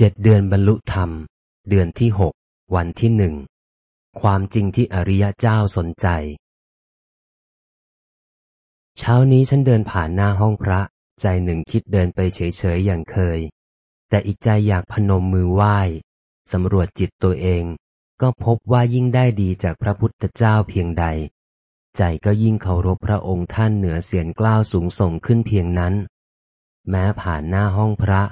เจ็ดเดือนบรรลุธรรม เดือนที่หกวันที่หนึ่งความจริงที่อริยะเจ้าสนใจ เช้านี้ฉันเดินผ่านหน้าห้องพระ ใจหนึ่งคิดเดินไปเฉยๆอย่างเคย แต่อีกใจอยากพนมมือไหว้สำรวจจิตตัวเอง ก็พบว่ายิ่งได้ดีจากพระพุทธเจ้าเพียงใด ใจก็ยิ่งเคารพพระองค์ท่านเหนือเสียงกล้าวสูงส่งขึ้นเพียงนั้น แม้ผ่านหน้าห้องพระ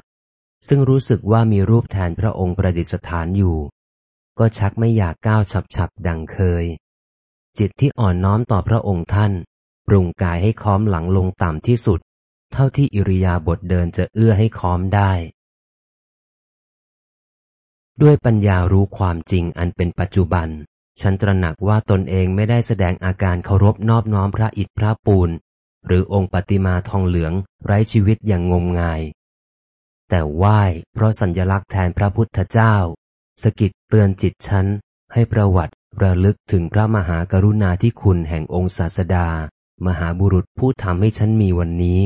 ซึ่งรู้สึกว่ามีรูปแทนพระองค์ประดิษฐานอยู่ ก็ชักไม่อยากก้าวฉับๆ ดังเคย จิตที่อ่อนน้อมต่อพระองค์ท่าน ปรุงกายให้ค้อมหลังลงต่ำที่สุด เท่าที่อิริยาบถเดินจะเอื้อให้ค้อมได้ ด้วยปัญญารู้ความจริงอันเป็นปัจจุบัน ฉันตระหนักว่าตนเองไม่ได้แสดงอาการเคารพนอบน้อมพระอิฐพระปูนหรือองค์ปฏิมาทองเหลืองไร้ชีวิตอย่างงมงาย แต่ไหว้เพราะสัญญลักษณ์แทนพระพุทธเจ้า สกิดเตือนจิตฉัน ให้ประวัติระลึกถึงพระมหากรุณาธิคุณแห่งองค์ศาสดา มหาบุรุษผู้ทำให้ฉันมีวันนี้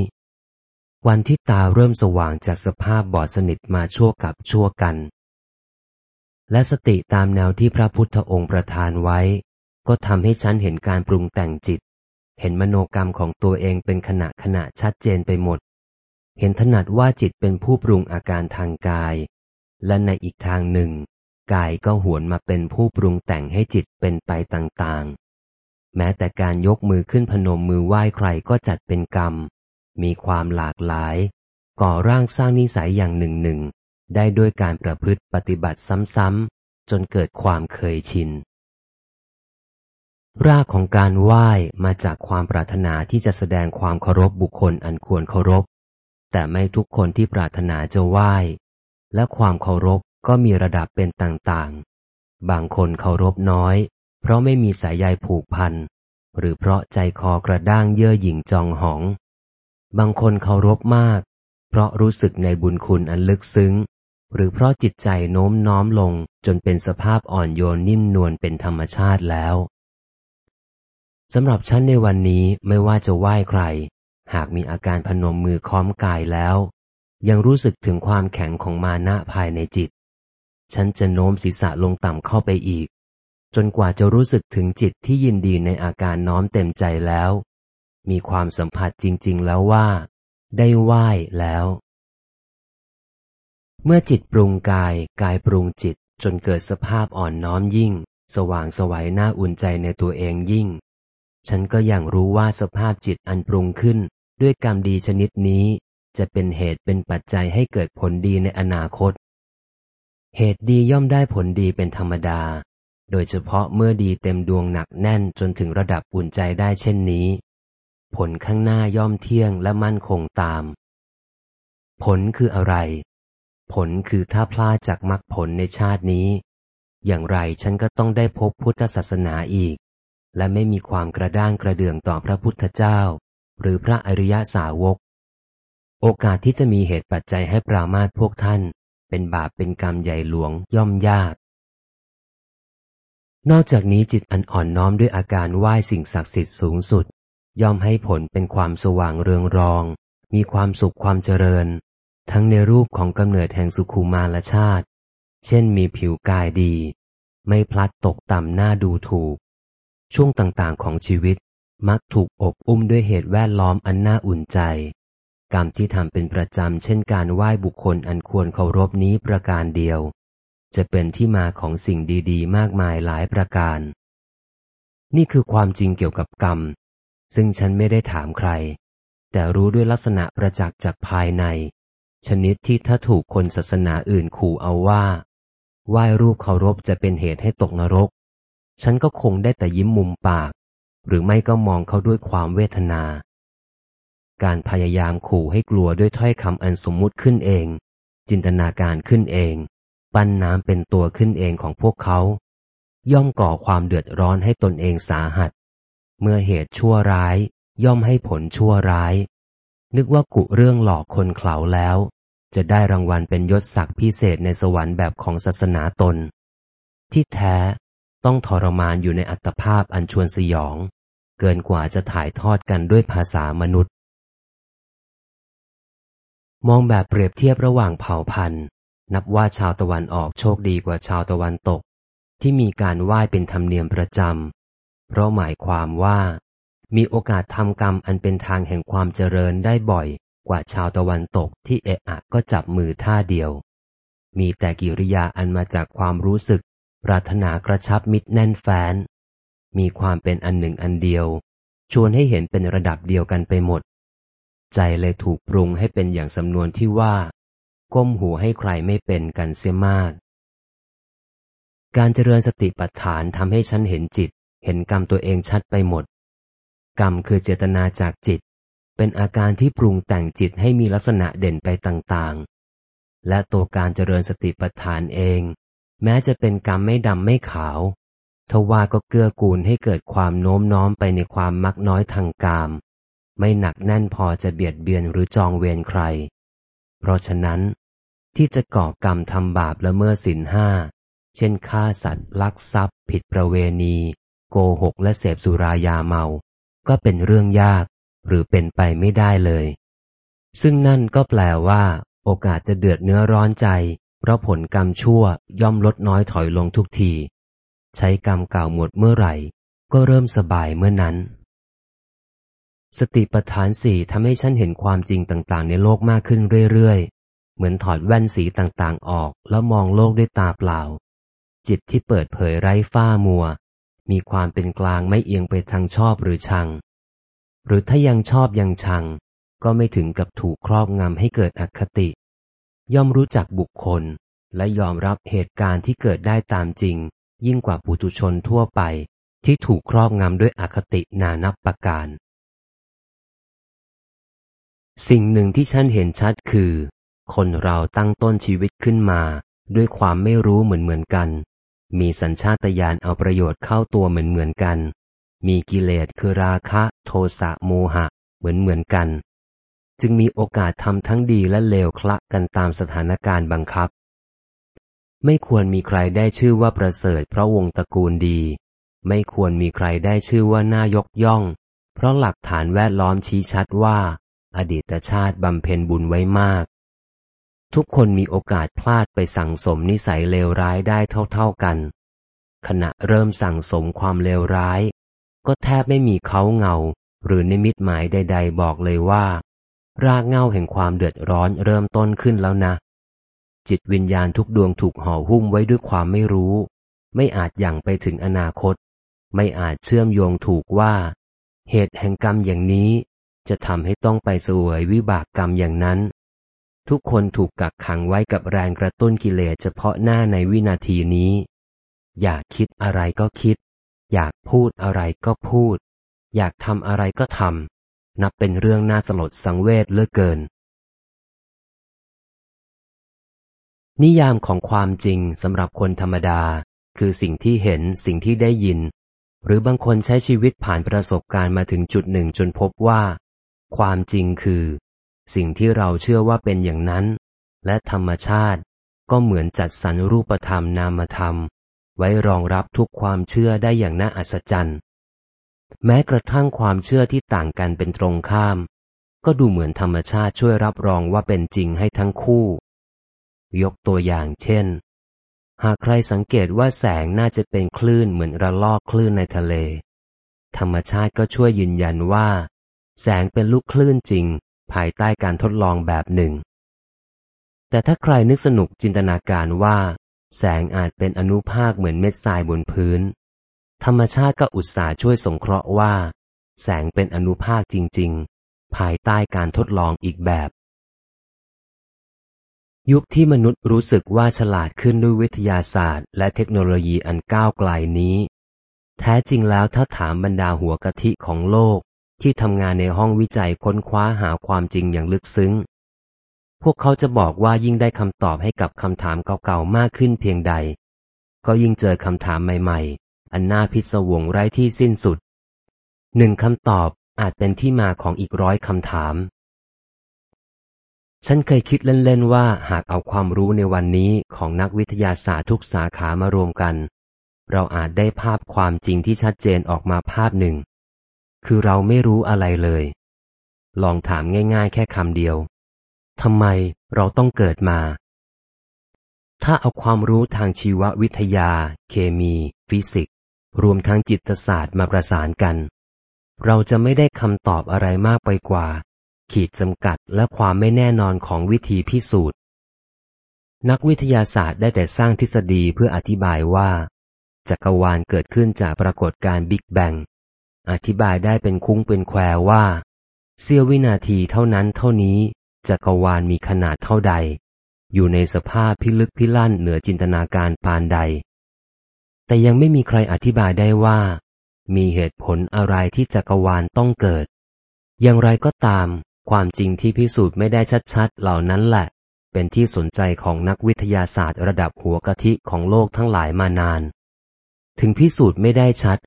วันที่ตาเริ่มสว่างจากสภาพบอดสนิทมาชั่วกับชั่วกัน และสติตามแนวที่พระพุทธองค์ประทานไว้ ก็ทำให้ฉันเห็นการปรุงแต่งจิต เห็นมโนกรรมของตัวเองเป็นขณะขณะชัดเจนไปหมด เห็นถนัดว่าจิตเป็นผู้ปรุงอาการทางกาย และในอีกทางหนึ่ง กายก็หวนมาเป็นผู้ปรุงแต่งให้จิตเป็นไปต่างๆ แม้แต่การยกมือขึ้นพนมมือไหว้ใครก็จัดเป็นกรรม มีความหลากหลาย ก่อร่างสร้างนิสัยอย่างหนึ่งหนึ่งได้ด้วยการประพฤติปฏิบัติซ้ำๆ จนเกิดความเคยชิน รากของการไหว้มาจากความปรารถนาที่จะแสดงความเคารพบุคคลอันควรเคารพ แต่ไม่ทุกคนที่ปรารถนาจะไหว้ และความเคารพก็มีระดับเป็นต่างๆ บางคนเคารพน้อย เพราะไม่มีสายใยผูกพัน หรือเพราะใจคอกระด้างเย่อหยิ่งจองหอง บางคนเคารพมาก เพราะรู้สึกในบุญคุณอันลึกซึ้ง หรือเพราะจิตใจโน้มน้อมลงจนเป็นสภาพอ่อนโยนนิ่มนวลเป็นธรรมชาติแล้วสำหรับฉันในวันนี้ไม่ว่าจะไหว้ใคร หากมีอาการพนมมือค้อมกายแล้ว ยังรู้สึกถึงความแข็งของมานะภายในจิต ฉันจะโน้มศีรษะลงต่ำเข้าไปอีก จนกว่าจะรู้สึกถึงจิตที่ยินดีในอาการน้อมเต็มใจแล้ว มีความสัมผัสจริง ๆ แล้วว่า ได้ไหว้แล้ว เมื่อจิตปรุงกายกายปรุงจิตจนเกิดสภาพอ่อนน้อมยิ่ง สว่างสวัยน่าอุ่นใจในตัวเองยิ่ง ฉันก็ยังรู้ว่าสภาพจิตอันปรุงขึ้น ด้วยกรรมดีชนิดนี้ จะเป็นเหตุเป็นปัจจัยให้เกิดผลดีในอนาคต เหตุดีย่อมได้ผลดีเป็นธรรมดา โดยเฉพาะเมื่อดีเต็มดวงหนักแน่นจนถึงระดับอุ่นใจได้เช่นนี้ ผลข้างหน้าย่อมเที่ยงและมั่นคงตาม ผลคืออะไร ผลคือถ้าพลาดจากมรรคผลในชาตินี้ อย่างไรฉันก็ต้องได้พบพุทธศาสนาอีกและไม่มีความกระด้างกระเดืองต่อพระพุทธเจ้า หรือพระอริยสาวก โอกาสที่จะมีเหตุปัจจัยให้ปรามาสพวกท่าน เป็นบาปเป็นกรรมใหญ่หลวงย่อมยาก นอกจากนี้จิตอันอ่อนน้อมด้วยอาการไหว้สิ่งศักดิ์สิทธิ์สูงสุด ย่อมให้ผลเป็นความสว่างเรืองรอง มีความสุขความเจริญ ทั้งในรูปของกำเนิดแห่งสุขุมารชาติ เช่นมีผิวกายดี ไม่พลัดตกต่ำหน้าดูถูกช่วงต่างๆของชีวิต มักถูกอบอุ้มด้วยเหตุแวดล้อมอันน่าอุ่นใจ กรรมที่ทำเป็นประจำเช่นการไหว้บุคคลอันควรเคารพนี้ประการเดียว จะเป็นที่มาของสิ่งดีๆ มากมายหลายประการ นี่คือความจริงเกี่ยวกับกรรม ซึ่งฉันไม่ได้ถามใคร แต่รู้ด้วยลักษณะประจักษ์จากภายใน ชนิดที่ถ้าถูกคนศาสนาอื่นขู่เอาว่าไหว้รูปเคารพจะเป็นเหตุให้ตกนรก ฉันก็คงได้แต่ยิ้มมุมปาก หรือไม่ก็มองเขาด้วยความเวทนา การพยายามขู่ให้กลัวด้วยถ้อยคำอันสมมุติขึ้นเอง จินตนาการขึ้นเอง ปั้นน้ำเป็นตัวขึ้นเองของพวกเขา ย่อมก่อความเดือดร้อนให้ตนเองสาหัส เมื่อเหตุชั่วร้าย ย่อมให้ผลชั่วร้าย นึกว่ากุเรื่องหลอกคนเขลาแล้ว จะได้รางวัลเป็นยศศักดิ์พิเศษในสวรรค์แบบของศาสนาตน ที่แท้ ต้องทรมานอยู่ในอัตภาพอันชวนสยอง เกินกว่าจะถ่ายทอดกันด้วยภาษามนุษย์ มองแบบเปรียบเทียบระหว่างเผ่าพันธุ์ นับว่าชาวตะวันออกโชคดีกว่าชาวตะวันตก ที่มีการไหว้เป็นธรรมเนียมประจำ เพราะหมายความว่า มีโอกาสทำกรรมอันเป็นทางแห่งความเจริญได้บ่อยกว่าชาวตะวันตกที่เอะอะก็จับมือท่าเดียว มีแต่กิริยาอันมาจากความรู้สึก ปรารถนากระชับมิตรแน่นแฟ้น มีความเป็นอันหนึ่งอันเดียว ชวนให้เห็นเป็นระดับเดียวกันไปหมด ใจเลยถูกปรุงให้เป็นอย่างสำนวนที่ว่า ก้มหูให้ใครไม่เป็นกันเสียมาก การเจริญสติปัฏฐานทำให้ฉันเห็นจิต เห็นกรรมตัวเองชัดไปหมด กรรมคือเจตนาจากจิต เป็นอาการที่ปรุงแต่งจิตให้มีลักษณะเด่นไปต่างๆ และตัวการเจริญสติปัฏฐานเอง แม้จะเป็นกรรมไม่ดำไม่ขาวทว่าก็เกื้อกูลให้เกิดความโน้มน้อมไปในความมักน้อยทางกาม ไม่หนักแน่นพอจะเบียดเบียนหรือจองเวรใคร เพราะฉะนั้น ที่จะก่อกรรมทำบาปละเมื่อสินห้า เช่นฆ่าสัตว์ ลักทรัพย์ ผิดประเวณี โกหกและเสพสุรายาเมา ก็เป็นเรื่องยากหรือเป็นไปไม่ได้เลย ซึ่งนั่นก็แปลว่า โอกาสจะเดือดเนื้อร้อนใจ เพราะผลกรรมชั่วย่อมลดน้อยถอยลงทุกที ใช้กรรมเก่าหมดเมื่อไหร่ ก็เริ่มสบายเมื่อนั้น สติปัฏฐานสี่ทำให้ฉันเห็นความจริงต่างๆ ในโลกมากขึ้นเรื่อยๆ เหมือนถอดแว่นสีต่างๆออกแล้วมองโลกด้วยตาเปล่า จิตที่เปิดเผยไร้ฝ้ามัว มีความเป็นกลางไม่เอียงไปทางชอบหรือชัง หรือถ้ายังชอบยังชัง ก็ไม่ถึงกับถูกครอบงำให้เกิดอคติ ย่อมรู้จักบุคคล และยอมรับเหตุการณ์ที่เกิดได้ตามจริง ยิ่งกว่าปุถุชนทั่วไป ที่ถูกครอบงำด้วยอคตินานับประการ สิ่งหนึ่งที่ฉันเห็นชัดคือ คนเราตั้งต้นชีวิตขึ้นมา ด้วยความไม่รู้เหมือนเหมือนกัน มีสัญชาตญาณเอาประโยชน์เข้าตัวเหมือนเหมือนกัน มีกิเลสคือราคะ โทสะโมหะ เหมือนเหมือนกัน จึงมีโอกาสทำทั้งดีและเลวคละกันตามสถานการณ์บังคับ ไม่ควรมีใครได้ชื่อว่าประเสริฐเพราะวงตระกูลดี ไม่ควรมีใครได้ชื่อว่าน่ายกย่อง เพราะหลักฐานแวดล้อมชี้ชัดว่า อดีตชาติบำเพ็ญบุญไว้มาก ทุกคนมีโอกาสพลาดไปสั่งสมนิสัยเลวร้ายได้เท่าๆกัน ขณะเริ่มสั่งสมความเลวร้าย ก็แทบไม่มีเขาเงา หรือนิมิตหมายใด ๆ บอกเลยว่า รากเงาแห่งความเดือดร้อนเริ่มต้นขึ้นแล้วนะ จิตวิญญาณทุกดวงถูกห่อหุ้มไว้ด้วยความไม่รู้ ไม่อาจยังไปถึงอนาคต ไม่อาจเชื่อมโยงถูกว่า เหตุแห่งกรรมอย่างนี้ จะทำให้ต้องไปสวยวิบากกรรมอย่างนั้น ทุกคนถูกกักขังไว้กับแรงกระตุ้นกิเลสเฉพาะหน้าในวินาทีนี้ อยากคิดอะไรก็คิด อยากพูดอะไรก็พูด อยากทำอะไรก็ทำ นับเป็นเรื่องน่าสลดสังเวชเลือเกิน นิยามของความจริงสำหรับคนธรรมดา คือสิ่งที่เห็นสิ่งที่ได้ยิน หรือบางคนใช้ชีวิตผ่านประสบการณ์มาถึงจุดหนึ่งจนพบว่า ความจริงคือ สิ่งที่เราเชื่อว่าเป็นอย่างนั้น และธรรมชาติก็เหมือนจัดสรรรูปธรรมนามธรรม ไว้รองรับทุกความเชื่อได้อย่างน่าอัศจรรย์ แม้กระทั่งความเชื่อที่ต่างกันเป็นตรงข้าม ก็ดูเหมือนธรรมชาติช่วยรับรองว่าเป็นจริงให้ทั้งคู่ ยกตัวอย่างเช่น หากใครสังเกตว่าแสงน่าจะเป็นคลื่นเหมือนระลอกคลื่นในทะเล ธรรมชาติก็ช่วยยืนยันว่า แสงเป็นลูกคลื่นจริง ภายใต้การทดลองแบบหนึ่ง แต่ถ้าใครนึกสนุกจินตนาการว่า แสงอาจเป็นอนุภาคเหมือนเม็ดทรายบนพื้น ธรรมชาติก็อุตส่าห์ช่วยสงเคราะห์ว่า แสงเป็นอนุภาคจริง ๆ ภายใต้การทดลองอีกแบบ ยุคที่มนุษย์รู้สึกว่าฉลาดขึ้นด้วยวิทยาศาสตร์ และเทคโนโลยีอันก้าวไกลนี้ แท้จริงแล้วถ้าถามบรรดาหัวกะทิของโลกที่ทำงานในห้องวิจัยค้นคว้าหาความจริงอย่างลึกซึ้ง พวกเขาจะบอกว่ายิ่งได้คำตอบให้กับคำถามเก่าๆมากขึ้นเพียงใด ก็ยิ่งเจอคำถามใหม่ๆ อันน่าพิศวงไร้ที่สิ้นสุด หนึ่งคำตอบอาจเป็นที่มาของอีกร้อยคำถาม ฉันเคยคิดเล่น ๆ ว่าหากเอาความรู้ในวันนี้ของนักวิทยาศาสตร์ทุกสาขามารวมกัน เราอาจได้ภาพความจริงที่ชัดเจนออกมาภาพหนึ่ง คือเราไม่รู้อะไรเลย ลองถามง่าย ๆ แค่คำเดียวทำไมเราต้องเกิดมา ถ้าเอาความรู้ทางชีววิทยา เคมี ฟิสิกส์ รวมทั้งจิตศาสตร์มาประสานกัน เราจะไม่ได้คำตอบอะไรมากไปกว่า ขีดจำกัดและความไม่แน่นอนของวิธีพิสูจน์ นักวิทยาศาสตร์ได้แต่สร้างทฤษฎีเพื่ออธิบายว่า จักรวาลเกิดขึ้นจากปรากฏการ์บิ๊กแบงอธิบายได้เป็นคุ้งเป็นแควว่าเสี้ยววินาทีเท่านั้นเท่านี้ จักรวาลมีขนาดเท่าใด อยู่ในสภาพพิลึกพิลั่นเหนือจินตนาการปานใด แต่ยังไม่มีใครอธิบายได้ว่า มีเหตุผลอะไรที่จักรวาลต้องเกิด อย่างไรก็ตาม ความจริงที่พิสูจน์ไม่ได้ชัดๆ เหล่านั้นแหละ เป็นที่สนใจของนักวิทยาศาสตร์ระดับหัวกะทิของโลกทั้งหลายมานาน ถึงพิสูจน์ไม่ได้ชัด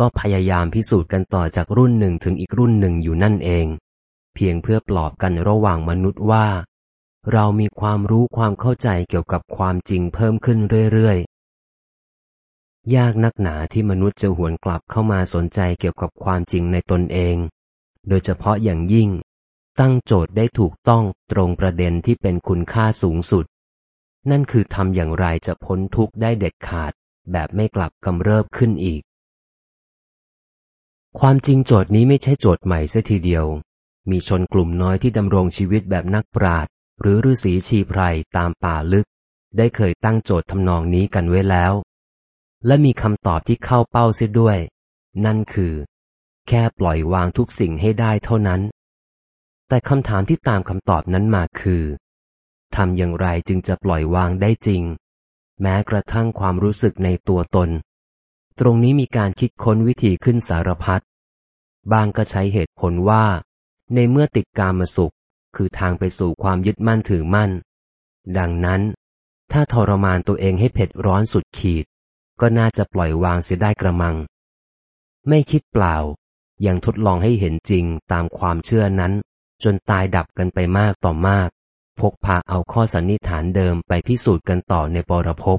ก็พยายามพิสูจน์กันต่อจากรุ่นหนึ่งถึงอีกรุ่นหนึ่งอยู่นั่นเอง เพียงเพื่อปลอบกันระหว่างมนุษย์ว่า เรามีความรู้ความเข้าใจเกี่ยวกับความจริงเพิ่มขึ้นเรื่อยๆ ยากนักหนาที่มนุษย์จะหวนกลับเข้ามาสนใจเกี่ยวกับความจริงในตนเอง โดยเฉพาะอย่างยิ่ง ตั้งโจทย์ได้ถูกต้องตรงประเด็นที่เป็นคุณค่าสูงสุด นั่นคือทำอย่างไรจะพ้นทุกข์ได้เด็ดขาด แบบไม่กลับกำเริบขึ้นอีก ความจริงโจทย์นี้ไม่ใช่โจทย์ใหม่เสียทีเดียว มีชนกลุ่มน้อยที่ดำรงชีวิตแบบนักปราชญ์หรือฤาษีชีไพรตามป่าลึก ได้เคยตั้งโจทย์ทำนองนี้กันไว้แล้ว และมีคำตอบที่เข้าเป้าเสียด้วย นั่นคือ แค่ปล่อยวางทุกสิ่งให้ได้เท่านั้น แต่คำถามที่ตามคำตอบนั้นมาคือทำอย่างไรจึงจะปล่อยวางได้จริง แม้กระทั่งความรู้สึกในตัวตน ตรงนี้มีการคิดค้นวิธีขึ้นสารพัดบางก็ใช้เหตุผลว่า ในเมื่อติดกามาสุข คือทางไปสู่ความยึดมั่นถือมั่น ดังนั้น ถ้าทรมานตัวเองให้เผ็ดร้อนสุดขีด ก็น่าจะปล่อยวางเสียได้กระมัง ไม่คิดเปล่า ยังทดลองให้เห็นจริงตามความเชื่อนั้น จนตายดับกันไปมากต่อมาก พกพาเอาข้อสันนิษฐานเดิมไปพิสูจน์กันต่อในปรภพ